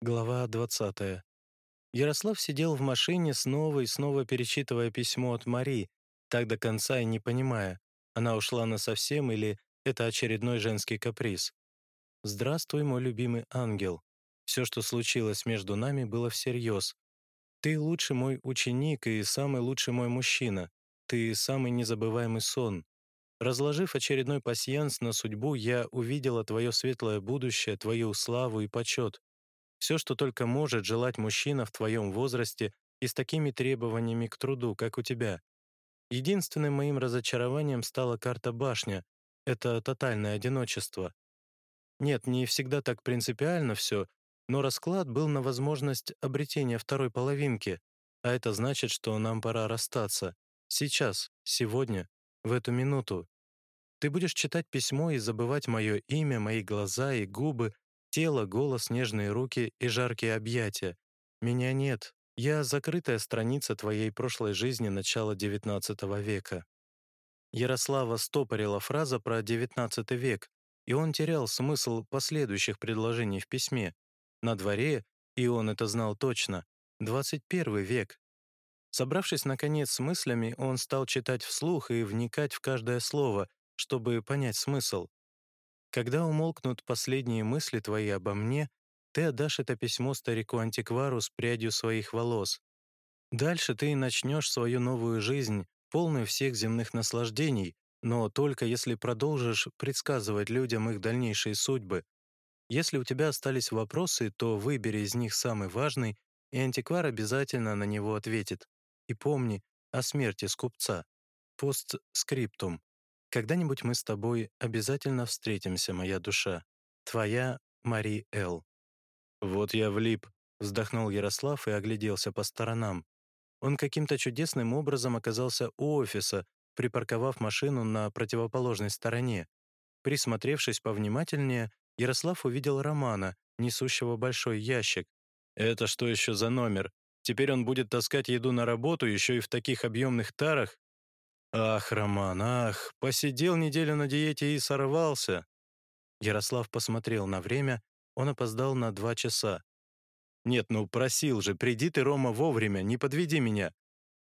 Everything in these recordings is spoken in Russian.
Глава 20. Ярослав сидел в машине, снова и снова перечитывая письмо от Мари, так до конца и не понимая, она ушла насовсем или это очередной женский каприз. «Здравствуй, мой любимый ангел. Все, что случилось между нами, было всерьез. Ты лучший мой ученик и самый лучший мой мужчина. Ты самый незабываемый сон. Разложив очередной пасьянс на судьбу, я увидела твое светлое будущее, твою славу и почет. Все, что только может желать мужчина в твоем возрасте и с такими требованиями к труду, как у тебя. Единственным моим разочарованием стала карта башня. Это тотальное одиночество. Нет, не всегда так принципиально все, но расклад был на возможность обретения второй половинки, а это значит, что нам пора расстаться. Сейчас, сегодня, в эту минуту. Ты будешь читать письмо и забывать мое имя, мои глаза и губы, Тело, голос, нежные руки и жаркие объятия. Меня нет. Я закрытая страница твоей прошлой жизни начала XIX века. Ярослава стопорила фраза про XIX век, и он терял смысл последующих предложений в письме. На дворе, и он это знал точно, 21 век. Собравшись, наконец, с мыслями, он стал читать вслух и вникать в каждое слово, чтобы понять смысл. Когда умолкнут последние мысли твои обо мне, ты отдашь это письмо старику-антиквару с прядью своих волос. Дальше ты начнешь свою новую жизнь, полную всех земных наслаждений, но только если продолжишь предсказывать людям их дальнейшие судьбы. Если у тебя остались вопросы, то выбери из них самый важный, и антиквар обязательно на него ответит. И помни о смерти скупца. Постскриптум. Когда-нибудь мы с тобой обязательно встретимся, моя душа. Твоя Мари Л. Вот я влип, вздохнул Ярослав и огляделся по сторонам. Он каким-то чудесным образом оказался у офиса, припарковав машину на противоположной стороне. Присмотревшись повнимательнее, Ярослав увидел Романа, несущего большой ящик. «Это что еще за номер? Теперь он будет таскать еду на работу еще и в таких объемных тарах? Ах, Роман, ах, посидел неделю на диете и сорвался. Ярослав посмотрел на время, он опоздал на два часа. Нет, ну просил же, приди ты, Рома, вовремя, не подведи меня.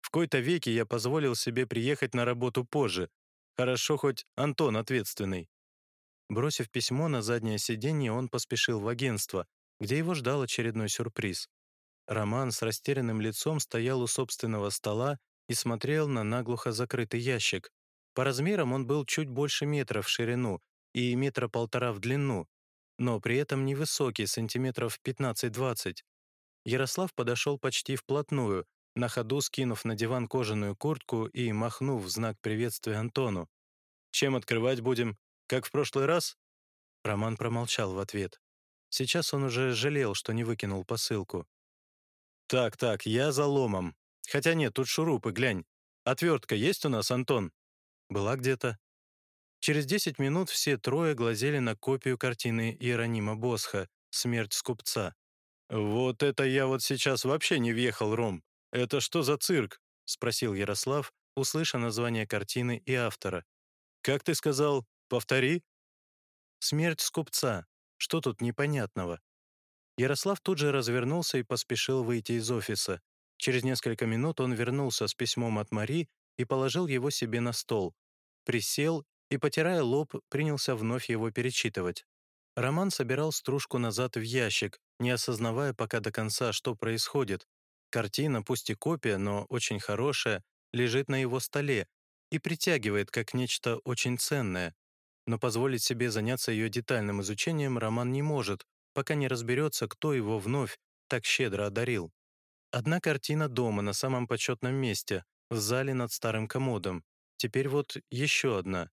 В кои-то веке я позволил себе приехать на работу позже. Хорошо, хоть Антон ответственный. Бросив письмо на заднее сиденье, он поспешил в агентство, где его ждал очередной сюрприз. Роман с растерянным лицом стоял у собственного стола и смотрел на наглухо закрытый ящик. По размерам он был чуть больше метра в ширину и метра полтора в длину, но при этом невысокий, сантиметров 15-20. Ярослав подошел почти вплотную, на ходу скинув на диван кожаную куртку и махнув в знак приветствия Антону. «Чем открывать будем? Как в прошлый раз?» Роман промолчал в ответ. Сейчас он уже жалел, что не выкинул посылку. «Так, так, я за ломом. Хотя нет, тут шурупы, глянь. Отвертка есть у нас, Антон? Была где-то. Через 10 минут все трое глазели на копию картины Иеронима Босха «Смерть скупца». «Вот это я вот сейчас вообще не въехал, Ром. Это что за цирк?» — спросил Ярослав, услыша название картины и автора. «Как ты сказал? Повтори?» «Смерть скупца. Что тут непонятного?» Ярослав тут же развернулся и поспешил выйти из офиса. Через несколько минут он вернулся с письмом от Мари и положил его себе на стол. Присел и, потирая лоб, принялся вновь его перечитывать. Роман собирал стружку назад в ящик, не осознавая пока до конца, что происходит. Картина, пусть и копия, но очень хорошая, лежит на его столе и притягивает как нечто очень ценное. Но позволить себе заняться ее детальным изучением Роман не может, пока не разберется, кто его вновь так щедро одарил. Одна картина дома на самом почетном месте, в зале над старым комодом. Теперь вот еще одна.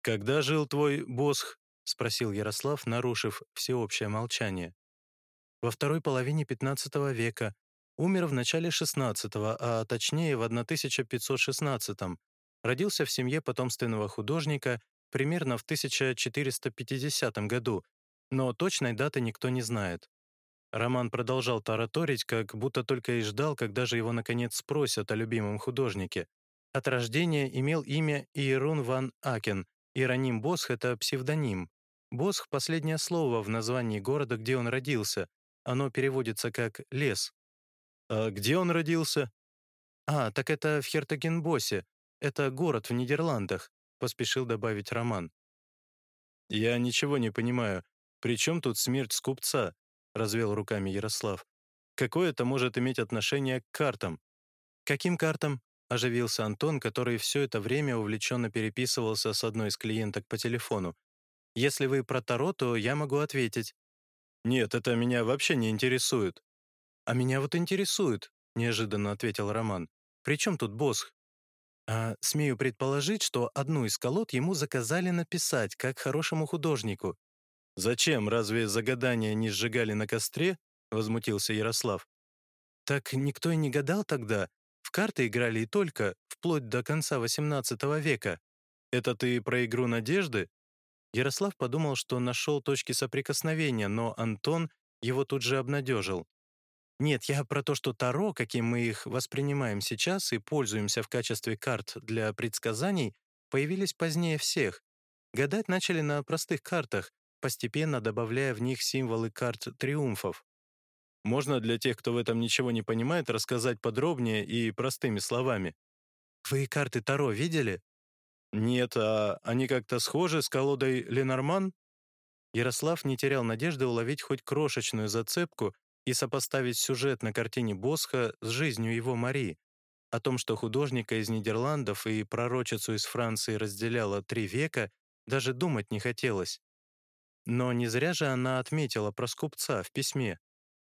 «Когда жил твой босх?» — спросил Ярослав, нарушив всеобщее молчание. «Во второй половине XV века. Умер в начале XVI, а точнее в 1516 -м. Родился в семье потомственного художника примерно в 1450 году, но точной даты никто не знает. Роман продолжал тараторить, как будто только и ждал, когда же его наконец спросят о любимом художнике. От рождения имел имя Иерун ван Акен, Иероним Босх — это псевдоним. Босх — последнее слово в названии города, где он родился. Оно переводится как «лес». А где он родился? «А, так это в Хертагенбосе. Это город в Нидерландах», — поспешил добавить Роман. «Я ничего не понимаю. При чем тут смерть скупца?» — развел руками Ярослав. «Какое это может иметь отношение к картам?» «Каким картам?» — оживился Антон, который все это время увлеченно переписывался с одной из клиенток по телефону. «Если вы про Таро, то я могу ответить». «Нет, это меня вообще не интересует». «А меня вот интересует», — неожиданно ответил Роман. «При чем тут Босх?» А, «Смею предположить, что одну из колод ему заказали написать, как хорошему художнику». «Зачем? Разве загадания не сжигали на костре?» — возмутился Ярослав. «Так никто и не гадал тогда. В карты играли и только, вплоть до конца XVIII века. Это ты про игру надежды?» Ярослав подумал, что нашел точки соприкосновения, но Антон его тут же обнадежил. Нет, я про то, что Таро, каким мы их воспринимаем сейчас и пользуемся в качестве карт для предсказаний, появились позднее всех. Гадать начали на простых картах, постепенно добавляя в них символы карт триумфов. Можно для тех, кто в этом ничего не понимает, рассказать подробнее и простыми словами. Вы карты Таро видели? Нет, а они как-то схожи с колодой Ленорман? Ярослав не терял надежды уловить хоть крошечную зацепку и сопоставить сюжет на картине Босха с жизнью его Мари. О том, что художника из Нидерландов и пророчицу из Франции разделяло три века, даже думать не хотелось. Но не зря же она отметила про скупца в письме.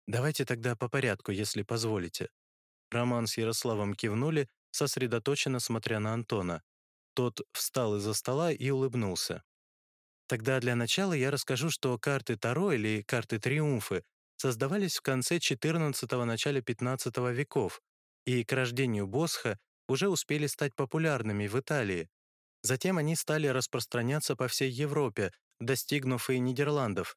Давайте тогда по порядку, если позволите. Роман с Ярославом кивнули, сосредоточенно смотря на Антона. Тот встал из-за стола и улыбнулся. Тогда для начала я расскажу, что карты Таро или карты Триумфы создавались в конце XIV – начале XV веков, и к рождению Босха уже успели стать популярными в Италии. Затем они стали распространяться по всей Европе, достигнув и Нидерландов.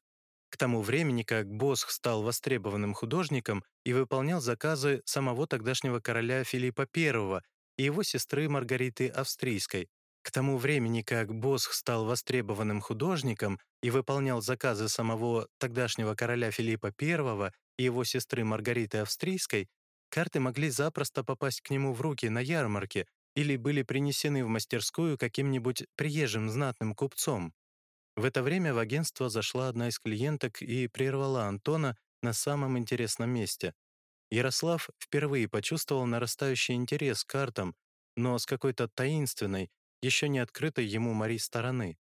К тому времени, как Босх стал востребованным художником и выполнял заказы самого тогдашнего короля Филиппа I и его сестры Маргариты Австрийской, к тому времени, как Босх стал востребованным художником и выполнял заказы самого тогдашнего короля Филиппа I и его сестры Маргариты Австрийской, карты могли запросто попасть к нему в руки на ярмарке или были принесены в мастерскую каким-нибудь приезжим знатным купцом. В это время в агентство зашла одна из клиенток и прервала Антона на самом интересном месте. Ярослав впервые почувствовал нарастающий интерес к картам, но с какой-то таинственной, еще не открытой ему Мари стороны.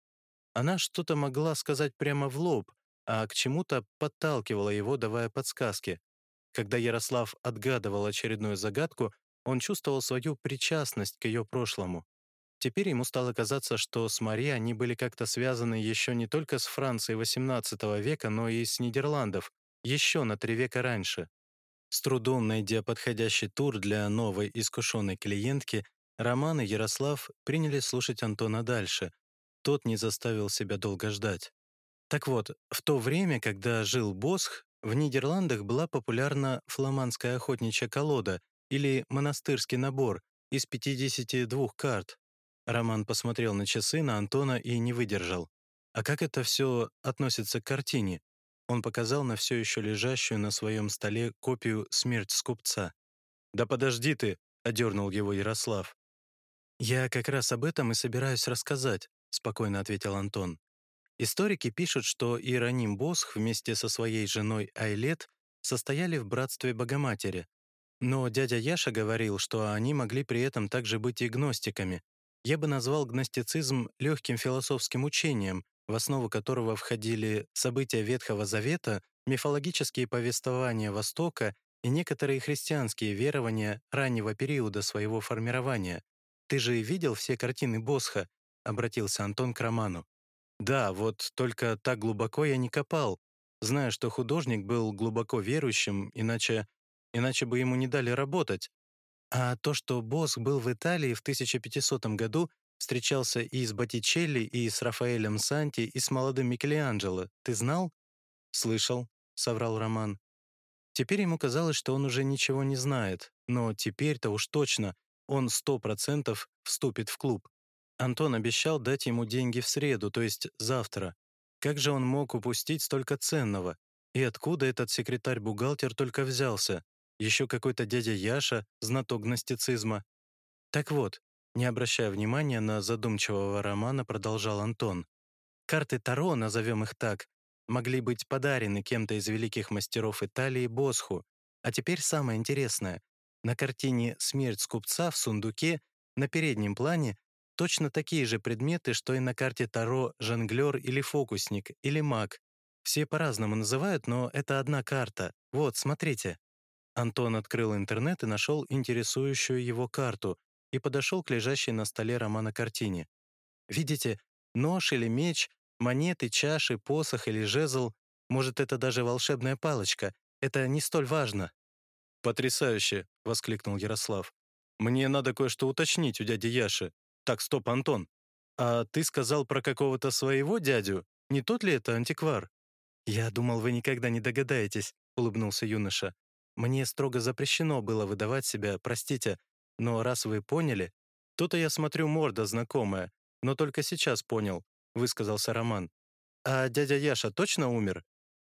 Она что-то могла сказать прямо в лоб, а к чему-то подталкивала его, давая подсказки. Когда Ярослав отгадывал очередную загадку, он чувствовал свою причастность к ее прошлому. Теперь ему стало казаться, что с Мари они были как-то связаны еще не только с Францией XVIII века, но и с Нидерландов, еще на три века раньше. С трудом найдя подходящий тур для новой искушенной клиентки, Роман и Ярослав приняли слушать Антона дальше. Тот не заставил себя долго ждать. Так вот, в то время, когда жил Босх, в Нидерландах была популярна фламандская охотничья колода или монастырский набор из 52 карт. Роман посмотрел на часы на Антона и не выдержал. А как это все относится к картине? Он показал на все еще лежащую на своем столе копию «Смерть скупца». «Да подожди ты!» — одернул его Ярослав. «Я как раз об этом и собираюсь рассказать», — спокойно ответил Антон. Историки пишут, что Иероним Босх вместе со своей женой Айлет состояли в братстве Богоматери. Но дядя Яша говорил, что они могли при этом также быть и гностиками. Я бы назвал гностицизм легким философским учением, в основу которого входили события Ветхого Завета, мифологические повествования Востока и некоторые христианские верования раннего периода своего формирования, «Ты же видел все картины Босха?» — обратился Антон к Роману. «Да, вот только так глубоко я не копал, зная, что художник был глубоко верующим, иначе, иначе бы ему не дали работать. А то, что Босх был в Италии в 1500 году, встречался и с Боттичелли, и с Рафаэлем Санти, и с молодым Микеланджело, ты знал?» «Слышал», — соврал Роман. Теперь ему казалось, что он уже ничего не знает, но теперь-то уж точно — он сто процентов вступит в клуб. Антон обещал дать ему деньги в среду, то есть завтра. Как же он мог упустить столько ценного? И откуда этот секретарь-бухгалтер только взялся? Еще какой-то дядя Яша, знаток гностицизма. Так вот, не обращая внимания на задумчивого романа, продолжал Антон. Карты Таро, назовем их так, могли быть подарены кем-то из великих мастеров Италии Босху. А теперь самое интересное. На картине «Смерть скупца» в сундуке на переднем плане точно такие же предметы, что и на карте Таро «Жонглер» или «Фокусник» или «Маг». Все по-разному называют, но это одна карта. Вот, смотрите. Антон открыл интернет и нашел интересующую его карту и подошел к лежащей на столе романа картине. Видите, нож или меч, монеты, чаши, посох или жезл, может, это даже волшебная палочка. Это не столь важно. «Потрясающе!» — воскликнул Ярослав. «Мне надо кое-что уточнить у дяди Яши. Так, стоп, Антон. А ты сказал про какого-то своего дядю? Не тот ли это антиквар?» «Я думал, вы никогда не догадаетесь», — улыбнулся юноша. «Мне строго запрещено было выдавать себя, простите, но раз вы поняли...» «То-то я смотрю, морда знакомая, но только сейчас понял», — высказался Роман. «А дядя Яша точно умер?»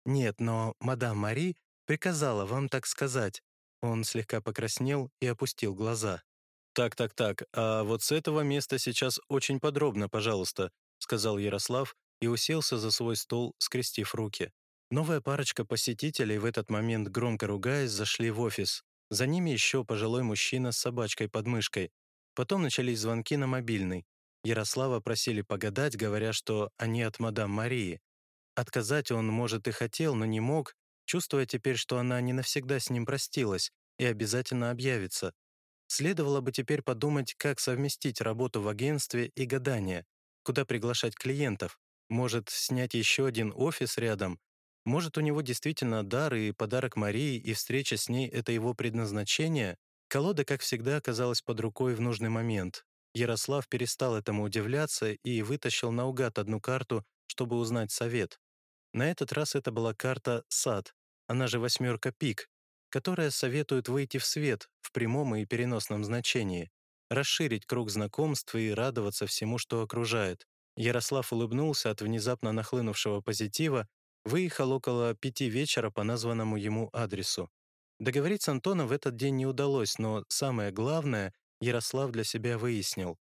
«Нет, но мадам Мари приказала вам так сказать». Он слегка покраснел и опустил глаза. «Так-так-так, а вот с этого места сейчас очень подробно, пожалуйста», сказал Ярослав и уселся за свой стол, скрестив руки. Новая парочка посетителей в этот момент, громко ругаясь, зашли в офис. За ними еще пожилой мужчина с собачкой под мышкой. Потом начались звонки на мобильный. Ярослава просили погадать, говоря, что они от мадам Марии. Отказать он, может, и хотел, но не мог, чувствуя теперь, что она не навсегда с ним простилась и обязательно объявится. Следовало бы теперь подумать, как совместить работу в агентстве и гадание, куда приглашать клиентов. Может, снять еще один офис рядом? Может, у него действительно дар и подарок Марии, и встреча с ней — это его предназначение? Колода, как всегда, оказалась под рукой в нужный момент. Ярослав перестал этому удивляться и вытащил наугад одну карту, чтобы узнать совет. На этот раз это была карта «Сад», она же «восьмерка пик», которая советует выйти в свет в прямом и переносном значении, расширить круг знакомств и радоваться всему, что окружает. Ярослав улыбнулся от внезапно нахлынувшего позитива, выехал около пяти вечера по названному ему адресу. Договорить с Антоном в этот день не удалось, но самое главное Ярослав для себя выяснил.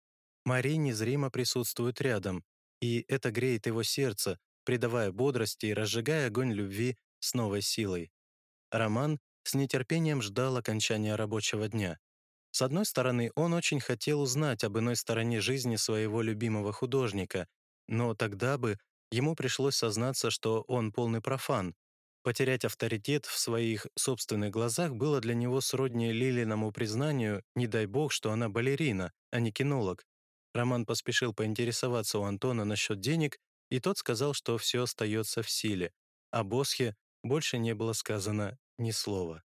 Мария незримо присутствует рядом, и это греет его сердце, придавая бодрости и разжигая огонь любви с новой силой. Роман с нетерпением ждал окончания рабочего дня. С одной стороны, он очень хотел узнать об иной стороне жизни своего любимого художника, но тогда бы ему пришлось сознаться, что он полный профан. Потерять авторитет в своих собственных глазах было для него сродни Лилиному признанию, не дай бог, что она балерина, а не кинолог. Роман поспешил поинтересоваться у Антона насчет денег, и тот сказал, что все остается в силе. О Босхе больше не было сказано ни слова.